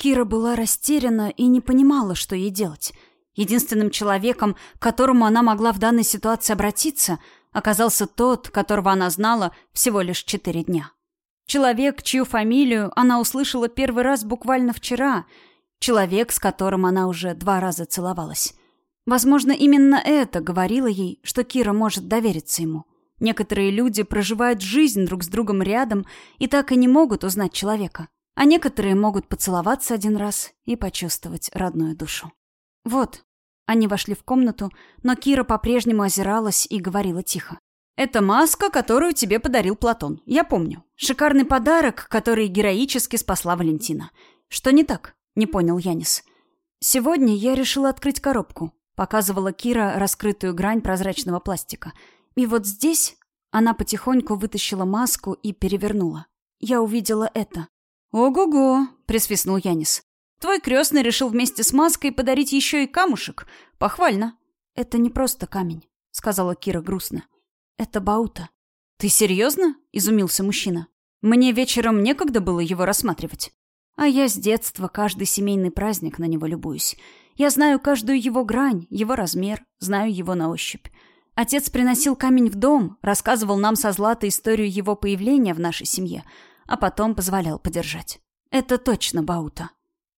Кира была растеряна и не понимала, что ей делать. Единственным человеком, к которому она могла в данной ситуации обратиться, оказался тот, которого она знала всего лишь четыре дня. Человек, чью фамилию она услышала первый раз буквально вчера. Человек, с которым она уже два раза целовалась. Возможно, именно это говорило ей, что Кира может довериться ему. Некоторые люди проживают жизнь друг с другом рядом и так и не могут узнать человека. А некоторые могут поцеловаться один раз и почувствовать родную душу. Вот. Они вошли в комнату, но Кира по-прежнему озиралась и говорила тихо. «Это маска, которую тебе подарил Платон. Я помню. Шикарный подарок, который героически спасла Валентина. Что не так?» — не понял Янис. «Сегодня я решила открыть коробку», — показывала Кира раскрытую грань прозрачного пластика. «И вот здесь...» Она потихоньку вытащила маску и перевернула. Я увидела это. «Ого-го!» — присвистнул Янис. «Твой крестный решил вместе с маской подарить еще и камушек. Похвально!» «Это не просто камень», — сказала Кира грустно. «Это Баута». «Ты серьезно?» — изумился мужчина. «Мне вечером некогда было его рассматривать. А я с детства каждый семейный праздник на него любуюсь. Я знаю каждую его грань, его размер, знаю его на ощупь. Отец приносил камень в дом, рассказывал нам со Златой историю его появления в нашей семье — а потом позволял подержать. Это точно Баута.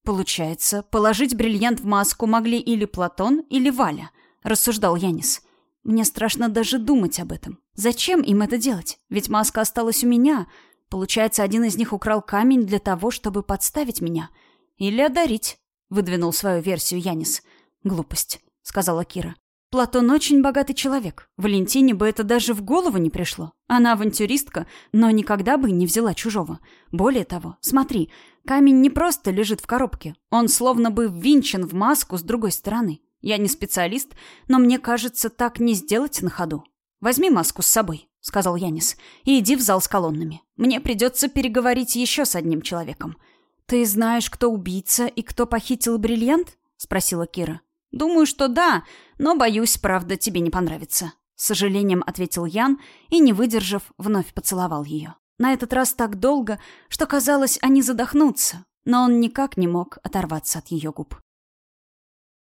Получается, положить бриллиант в маску могли или Платон, или Валя, рассуждал Янис. Мне страшно даже думать об этом. Зачем им это делать? Ведь маска осталась у меня. Получается, один из них украл камень для того, чтобы подставить меня. Или одарить, выдвинул свою версию Янис. Глупость, сказала Кира. Платон очень богатый человек. Валентине бы это даже в голову не пришло. Она авантюристка, но никогда бы не взяла чужого. Более того, смотри, камень не просто лежит в коробке. Он словно бы ввинчен в маску с другой стороны. Я не специалист, но мне кажется, так не сделать на ходу. «Возьми маску с собой», — сказал Янис, — «и иди в зал с колоннами. Мне придется переговорить еще с одним человеком». «Ты знаешь, кто убийца и кто похитил бриллиант?» — спросила Кира. «Думаю, что да, но, боюсь, правда, тебе не понравится», — с сожалением ответил Ян и, не выдержав, вновь поцеловал ее. На этот раз так долго, что казалось, они задохнутся, но он никак не мог оторваться от ее губ.